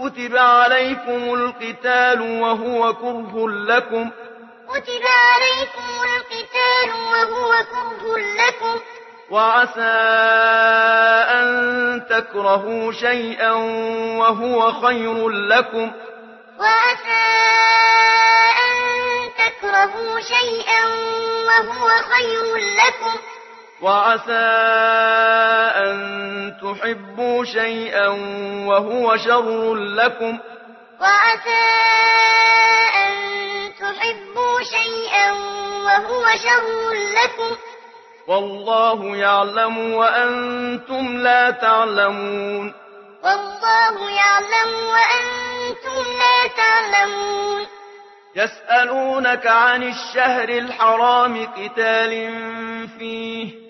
كتب عليكم القتال وهو كره لكم كتب عليكم القتال وهو كره لكم وعسى أن تكرهوا شيئا وهو خير لكم وعسى أن تكرهوا شيئا وهو خير لكم وعسى أن تحبوا شيئا وهو شر لكم. وعسى أن تحبوا شيئا وهو شر لكم. والله يعلم وأنتم لا تعلمون. والله يعلم وأنتم لا تعلمون. يسألونك عن الشهر الحرام قتال فيه.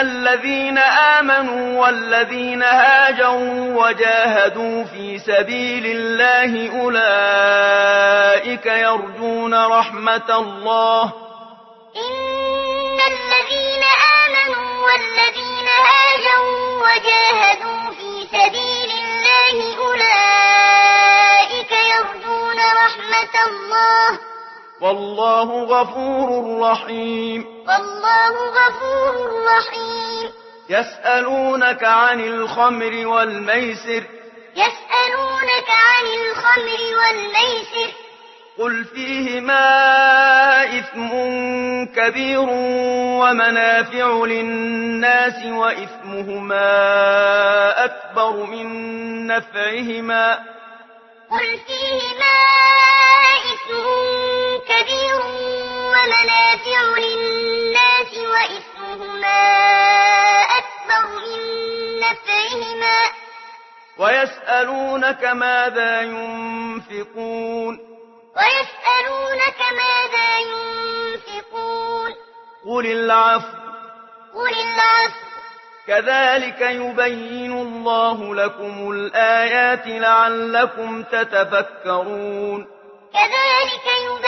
الذين آمنوا والذين هاجروا وجاهدوا في سبيل الله أولئك يرجون رحمة الله. إن الذين آمنوا والذين هاجروا وجاهدوا في سبيل الله أولئك يرجون رحمة الله. والله غفور رحيم والله غفور رحيم يسألونك عن الخمر والميسر يسألونك عن الخمر والميسر قل فيهما إثم كبير ومنافع للناس وإثمهما أكبر من نفعهما. قل فيهما منافع للناس وإثمهما أكبر من نفعهما. ويسألونك ماذا ينفقون؟ ويسألونك ماذا ينفقون؟ قل العفو. قل العفو. كذلك يبين الله لكم الآيات لعلكم تتفكرون. كذلك يبين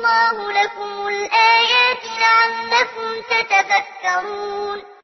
الله لكم الآيات لعلكم تتذكرون